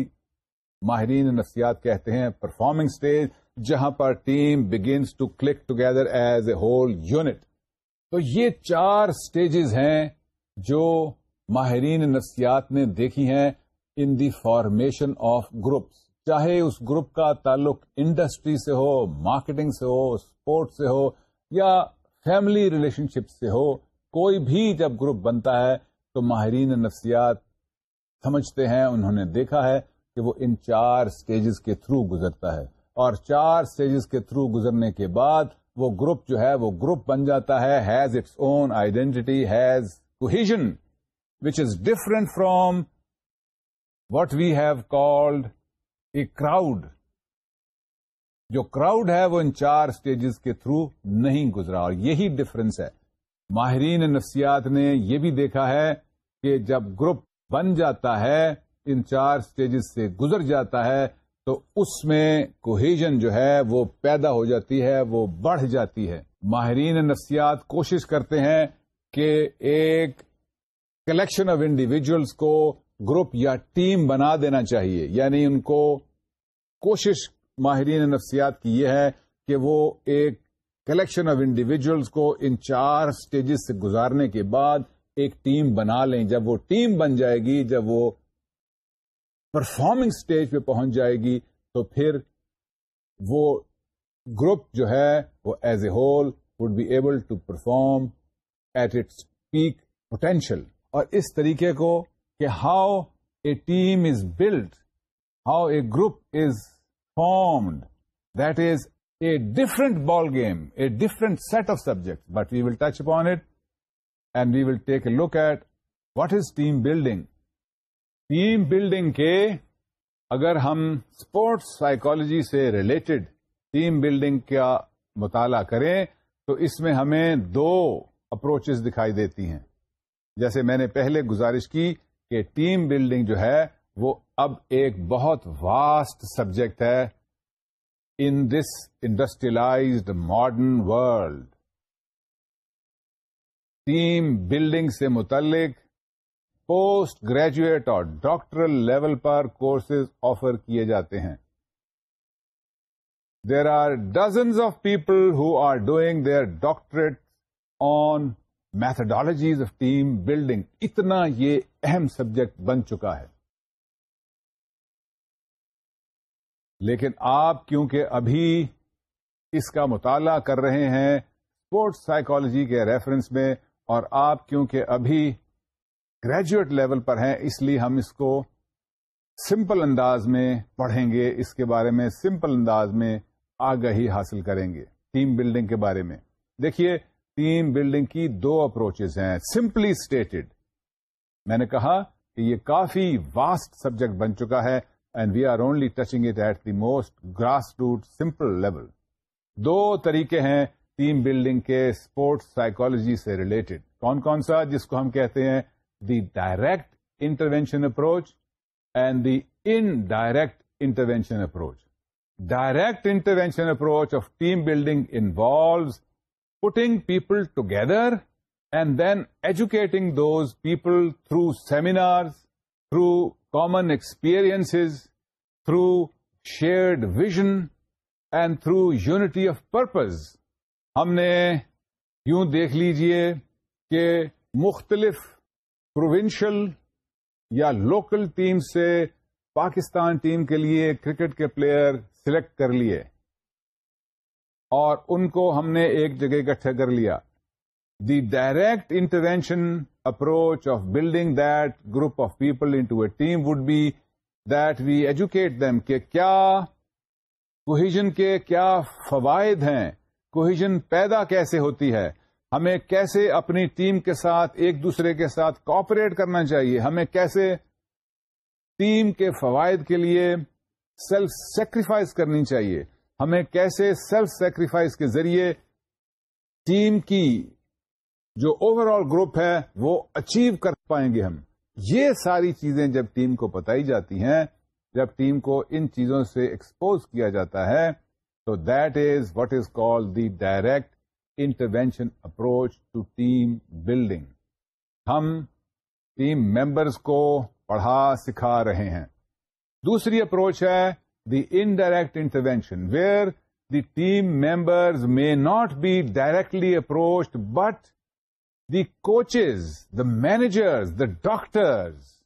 ماہرین نفسیات کہتے ہیں پرفارمنگ اسٹیج جہاں پر team begins to click together as a whole unit تو یہ چار اسٹیجز ہیں جو ماہرین نفسیات نے دیکھی ہیں in the formation of groups چاہے اس گروپ کا تعلق انڈسٹری سے ہو مارکیٹنگ سے ہو اسپورٹ سے ہو یا فیملی ریلیشن شپ سے ہو کوئی بھی جب گروپ بنتا ہے تو ماہرین نفسیات سمجھتے ہیں انہوں نے دیکھا ہے کہ وہ ان چار سٹیجز کے تھرو گزرتا ہے اور چار سٹیجز کے تھرو گزرنے کے بعد وہ گروپ جو ہے وہ گروپ بن جاتا ہے has its own identity has cohesion which is different from what we have called crowd جو کراؤڈ ہے وہ ان چار سٹیجز کے تھرو نہیں گزرا اور یہی ڈفرنس ہے ماہرین نفسیات نے یہ بھی دیکھا ہے کہ جب گروپ بن جاتا ہے ان چار سٹیجز سے گزر جاتا ہے تو اس میں کوہیجن جو ہے وہ پیدا ہو جاتی ہے وہ بڑھ جاتی ہے ماہرین نفسیات کوشش کرتے ہیں کہ ایک کلیکشن آف انڈیویجلس کو گروپ یا ٹیم بنا دینا چاہیے یعنی ان کو کوشش ماہرین نفسیات کی یہ ہے کہ وہ ایک کلیکشن آف انڈیویجلس کو ان چار اسٹیجز سے گزارنے کے بعد ایک ٹیم بنا لیں جب وہ ٹیم بن جائے گی جب وہ پرفارمنگ اسٹیج پہ پہنچ جائے گی تو پھر وہ گروپ جو ہے وہ as a whole would be able to perform at its peak potential اور اس طریقے کو کہ how a team is build how a group is formed that is a different ball game a different set of subject but we will touch upon it and we will take a look at what is team building team building کے اگر ہم sports psychology سے related team building کا مطالعہ کریں تو اس میں ہمیں دو اپروچز دکھائی دیتی ہیں جیسے میں نے پہلے گزارش کی کہ ٹیم بلڈنگ جو ہے وہ اب ایک بہت واسٹ سبجیکٹ ہے in this industrialised modern world team building سے متعلق پوسٹ گریجویٹ اور ڈاکٹرل لیول پر کورسز آفر کیے جاتے ہیں there are dozens of people who are doing their doctorate on methodologies of team building اتنا یہ اہم سبجیکٹ بن چکا ہے لیکن آپ کیونکہ ابھی اس کا مطالعہ کر رہے ہیں اسپورٹس سائیکالوجی کے ریفرنس میں اور آپ کیونکہ ابھی گریجویٹ لیول پر ہیں اس لیے ہم اس کو سمپل انداز میں پڑھیں گے اس کے بارے میں سمپل انداز میں آگہی حاصل کریں گے ٹیم بلڈنگ کے بارے میں دیکھیے ٹیم بلڈنگ کی دو اپروچز ہیں سمپلی اسٹیٹڈ میں نے کہا کہ یہ کافی واسٹ سبجیکٹ بن چکا ہے and we are only touching it at the most grass root simple level دو طریقے ہیں ٹیم بلڈنگ کے اسپورٹس سائیکولوجی سے ریلیٹڈ کون کون سا جس کو ہم کہتے ہیں the direct intervention approach and the indirect intervention approach direct intervention approach of team building involves putting people together and then educating those people through seminars, through common experiences, through shared vision and through unity of purpose. ہم نے یوں دیکھ لیجئے کہ مختلف provincial یا local team سے Pakistan team کے لیے کرکٹ کے پلیئر سلیکٹ کر لیے اور ان کو ہم نے ایک جگہ اکٹھا کر لیا the direct intervention approach of building that group of people into a team would be that we educate them کہ کیا کوہیجن کے کیا فوائد ہیں کوہیجن پیدا کیسے ہوتی ہے ہمیں کیسے اپنی ٹیم کے ساتھ ایک دوسرے کے ساتھ کوپریٹ کرنا چاہیے ہمیں کیسے ٹیم کے فوائد کے لیے سیلف سیکریفائز کرنی چاہیے ہمیں کیسے سیلف سیکریفائز کے ذریعے ٹیم کی جو اوور آل گروپ ہے وہ اچیو کر پائیں گے ہم یہ ساری چیزیں جب ٹیم کو بتائی جاتی ہیں جب ٹیم کو ان چیزوں سے ایکسپوز کیا جاتا ہے تو that is what is call the direct intervention approach to team building ہم ٹیم ممبرس کو پڑھا سکھا رہے ہیں دوسری اپروچ ہے the indirect intervention, where the team members may not be directly approached, but the coaches, the managers, the doctors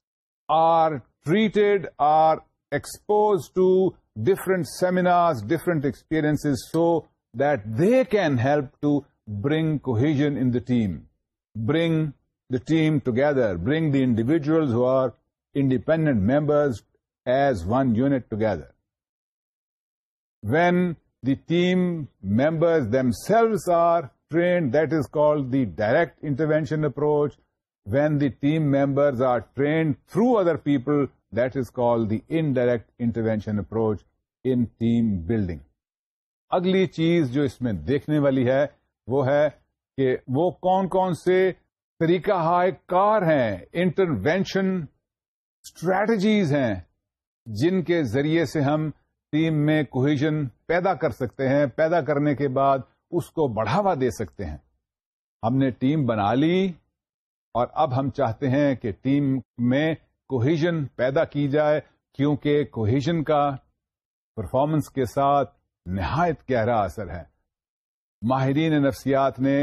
are treated, are exposed to different seminars, different experiences, so that they can help to bring cohesion in the team, bring the team together, bring the individuals who are independent members as one unit together. When the team members themselves are trained that is the the direct intervention approach when the team members are trained through other people that is called the intervention approach intervention approach in team building اگلی چیز جو اس میں دیکھنے والی ہے وہ ہے کہ وہ کون کون سے طریقہ ہائے کار ہیں انٹروینشن اسٹریٹجیز ہیں جن کے ذریعے سے ہم ٹیم میں کوہیجن پیدا کر سکتے ہیں پیدا کرنے کے بعد اس کو بڑھاوا دے سکتے ہیں ہم نے ٹیم بنا لی اور اب ہم چاہتے ہیں کہ ٹیم میں کوہیجن پیدا کی جائے کیونکہ کوہیجن کا پرفارمنس کے ساتھ نہایت گہرا اثر ہے ماہرین نفسیات نے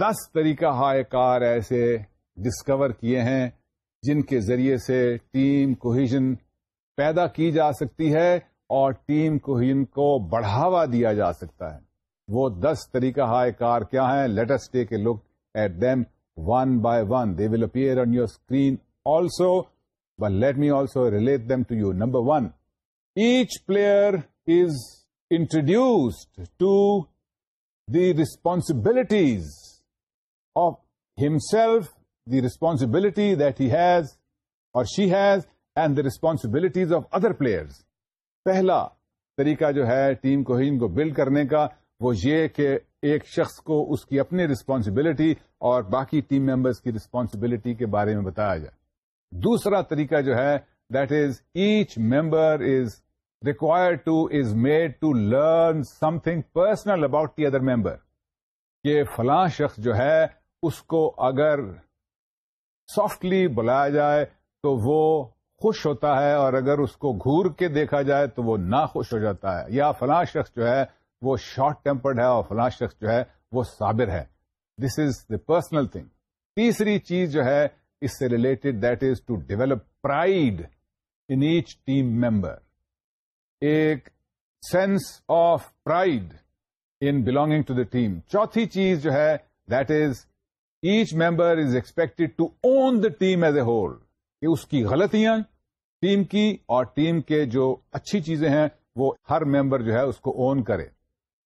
دس طریقہ ہائے کار ایسے ڈسکور کیے ہیں جن کے ذریعے سے ٹیم کوہیجن پیدا کی جا سکتی ہے اور ٹیم کو ہی ان کو بڑھاوا دیا جا سکتا ہے وہ دس طریقہ ہائے کار کیا ہیں let's take a look at them one by one they will appear on your screen also و let me also relate them to you number one each player is introduced to the responsibilities of himself the responsibility that has or she has and the responsibilities of other players پہلا طریقہ جو ہے team ان کو build کرنے کا وہ یہ کہ ایک شخص کو اس کی اپنی رسپانسبلٹی اور باقی ٹیم ممبرس کی رسپانسبلٹی کے بارے میں بتایا جائے دوسرا طریقہ جو ہے that is each member is required to is made to learn something personal about the other member کہ فلاں شخص جو ہے اس کو اگر سافٹلی بلایا جائے تو وہ خوش ہوتا ہے اور اگر اس کو گور کے دیکھا جائے تو وہ نہ خوش ہو جاتا ہے یا فلاں شخص جو ہے وہ شارٹ ٹیمپرڈ ہے اور فلاں شخص جو ہے وہ صابر ہے this is the personal thing تیسری چیز جو ہے اس سے related that is to develop pride in each team member ایک sense of pride in belonging to the team چوتھی چیز جو ہے that is each member is expected to own the team as a whole کہ اس کی غلطیاں team کی اور ٹیم کے جو اچھی چیزیں ہیں وہ ہر ممبر جو ہے اس کو اون کرے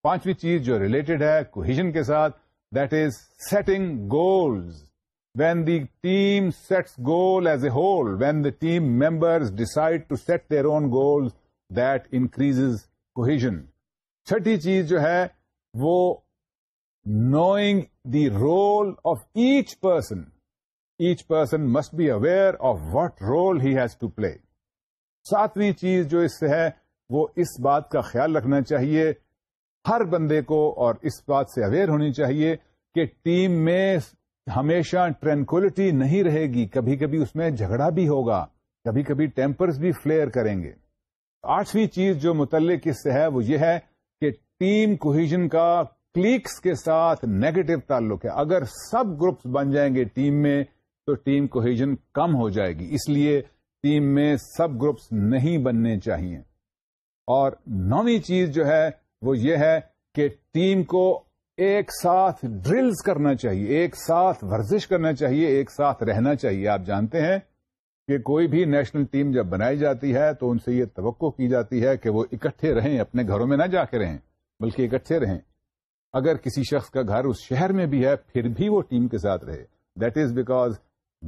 پانچویں چیز جو ریلیٹڈ ہے کوہیشن کے ساتھ that is setting goals when the team sets goal as a whole when the team members decide to set their own goals that increase cohesion چھٹی چیز جو ہے وہ knowing the role of each person each person must be aware of what role he has to play ساتویں چیز جو اس سے ہے وہ اس بات کا خیال رکھنا چاہیے ہر بندے کو اور اس بات سے اویئر ہونی چاہیے کہ ٹیم میں ہمیشہ ٹرینکولیٹی نہیں رہے گی کبھی کبھی اس میں جھگڑا بھی ہوگا کبھی کبھی ٹیمپرز بھی فلیئر کریں گے آٹھویں چیز جو متعلق اس سے ہے وہ یہ ہے کہ ٹیم کوہیجن کا کلیکس کے ساتھ نیگیٹو تعلق ہے اگر سب گروپس بن جائیں گے ٹیم میں تو ٹیم کوہیجن کم ہو جائے گی اس لیے ٹیم میں سب گروپس نہیں بننے چاہیے اور نوی چیز جو ہے وہ یہ ہے کہ ٹیم کو ایک ساتھ ڈرلز کرنا چاہیے ایک ساتھ ورزش کرنا چاہیے ایک ساتھ رہنا چاہیے آپ جانتے ہیں کہ کوئی بھی نیشنل ٹیم جب بنائی جاتی ہے تو ان سے یہ توقع کی جاتی ہے کہ وہ اکٹھے رہیں اپنے گھروں میں نہ جا کے رہیں بلکہ اکٹھے رہیں اگر کسی شخص کا گھر اس شہر میں بھی ہے پھر بھی وہ ٹیم کے ساتھ رہے that is because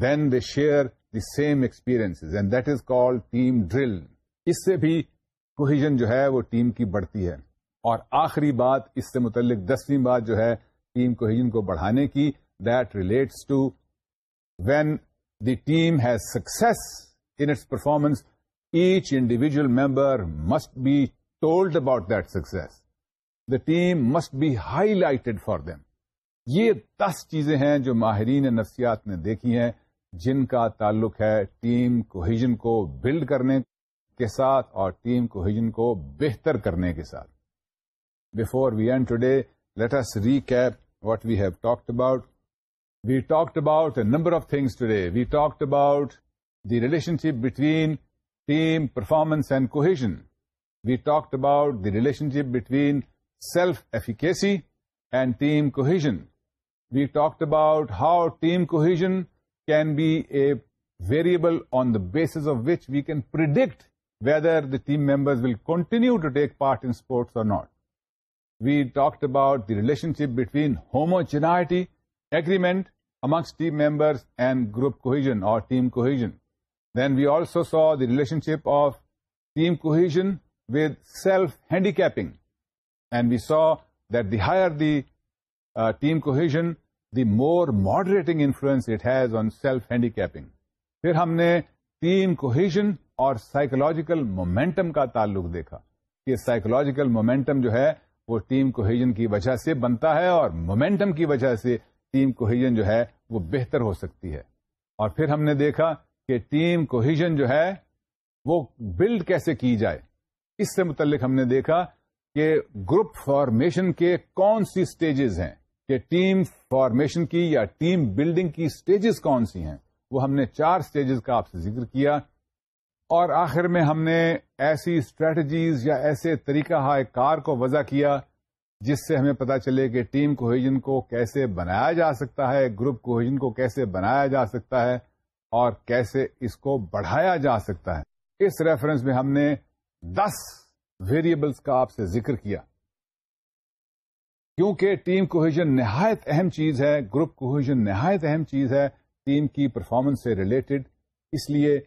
then they share the same experience and that is call team drill اس سے بھی کوہیجن جو ہے وہ ٹیم کی بڑھتی ہے اور آخری بات اس سے متعلق دسویں بات جو ہے ٹیم کوہیجن کو بڑھانے کی that relates to when the team has success in its performance each individual member must be told about that success the team must be highlighted for them یہ دس چیزیں ہیں جو ماہرین نفسیات نے دیکھی ہیں جن کا تعلق ہے ٹیم کوہیجن کو بلڈ کرنے کے ساتھ اور ٹیم کوہیجن کو بہتر کرنے کے ساتھ before we end today let recap what we have talked about we talked about number of things today we talked about the relationship between team performance and cohesion we talked about the relationship between self efficacy and team cohesion we talked about how team cohesion can be a variable on the basis of which we can predict whether the team members will continue to take part in sports or not. We talked about the relationship between homogeneity, agreement amongst team members, and group cohesion or team cohesion. Then we also saw the relationship of team cohesion with self-handicapping. And we saw that the higher the uh, team cohesion, the more moderating influence it has on self handicapping پھر ہم نے team cohesion اور psychological momentum کا تعلق دیکھا کہ psychological momentum جو ہے وہ ٹیم کوہیجن کی وجہ سے بنتا ہے اور مومینٹم کی وجہ سے ٹیم کوہیجن جو ہے وہ بہتر ہو سکتی ہے اور پھر ہم نے دیکھا کہ ٹیم کوہیجن جو ہے وہ بلڈ کیسے کی جائے اس سے متعلق ہم نے دیکھا کہ گروپ فارمیشن کے کون سی اسٹیجز ہیں کہ ٹیم فارمیشن کی یا ٹیم بلڈنگ کی سٹیجز کون سی ہیں وہ ہم نے چار سٹیجز کا آپ سے ذکر کیا اور آخر میں ہم نے ایسی اسٹریٹجیز یا ایسے طریقہ ہائے کار کو وضع کیا جس سے ہمیں پتا چلے کہ ٹیم کوہیجن کو کیسے بنایا جا سکتا ہے گروپ کوہیجن کو کیسے بنایا جا سکتا ہے اور کیسے اس کو بڑھایا جا سکتا ہے اس ریفرنس میں ہم نے دس ویریبلس کا آپ سے ذکر کیا کیونکہ ٹیم کوہیجن نہایت اہم چیز ہے گروپ کوہیجن نہایت اہم چیز ہے ٹیم کی پرفارمنس سے ریلیٹڈ اس لیے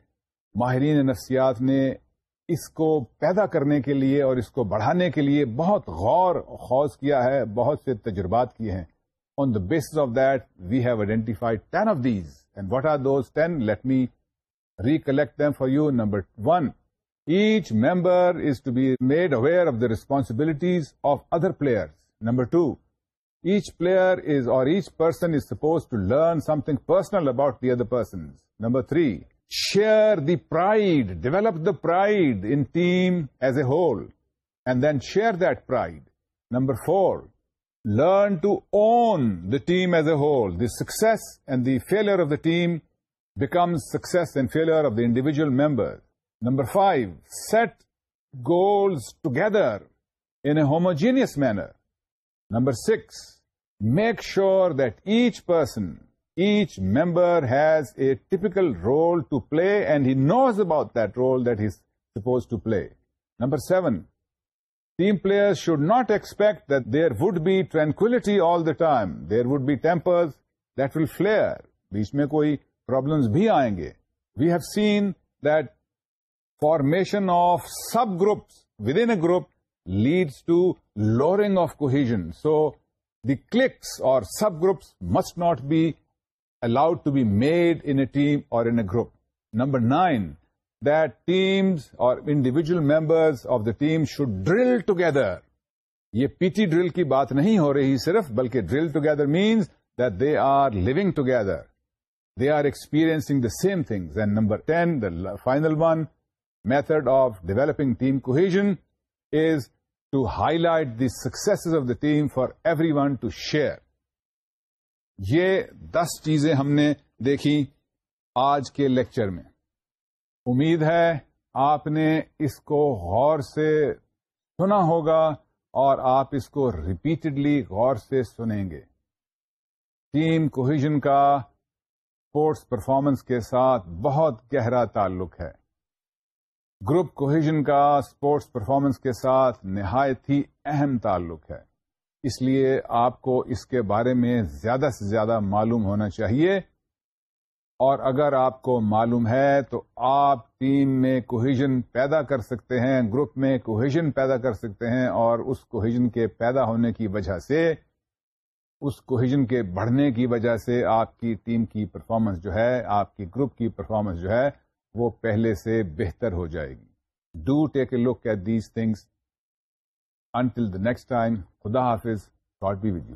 ماہرین نفسیات نے اس کو پیدا کرنے کے لیے اور اس کو بڑھانے کے لیے بہت غور خوض کیا ہے بہت سے تجربات کیے ہیں on the basis of that we have identified ten of these and what are those ten let me recollect them for you number one each member is to be made aware of the responsibilities of other players Number two, each person is supposed to learn something personal about the other persons. Number three, share the pride, develop the pride in team as a whole, and then share that pride. Number four, learn to own the team as a whole. The success and the failure of the team becomes success and failure of the individual member. Number five, set goals together in a homogeneous manner. Number six make sure that each person each member has a typical role to play and he knows about that role that is suppose to play number seven team player should not expect that there would be tranquillity all the time there would be tempers that will flare بیچ میں کوئی problems بھی آئیں گے we have seen that formation of subgroups within a group leads to lowering of cohesion. So the cliques or subgroups must not be allowed to be made in a team or in a group. Number nine, that teams or individual members of the team should drill together. یہ P T drill کی بات نہیں ہو رہی صرف بلکہ drill together means that they are living together they are experiencing the same things and number ten the final one method of developing team cohesion to highlight the successes of the team for everyone to share یہ دس چیزیں ہم نے دیکھی آج کے lecture میں امید ہے آپ نے اس کو غور سے سنا ہوگا اور آپ اس کو ریپیٹڈلی غور سے سنیں گے ٹیم کوہیجن کا اسپورٹس پرفارمنس کے ساتھ بہت گہرا تعلق ہے گروپ کوہیجن کا اسپورٹس پرفارمنس کے ساتھ نہایت ہی اہم تعلق ہے اس لیے آپ کو اس کے بارے میں زیادہ سے زیادہ معلوم ہونا چاہیے اور اگر آپ کو معلوم ہے تو آپ ٹیم میں کوہیجن پیدا کر سکتے ہیں گروپ میں کوہیجن پیدا کر سکتے ہیں اور اس کوہیجن کے پیدا ہونے کی وجہ سے اس کوہیجن کے بڑھنے کی وجہ سے آپ کی ٹیم کی پرفارمنس جو ہے آپ کی گروپ کی پرفارمنس جو ہے وہ پہلے سے بہتر ہو جائے گی do take a look at these things until the next time خدا حافظ گاڈ بی ود یو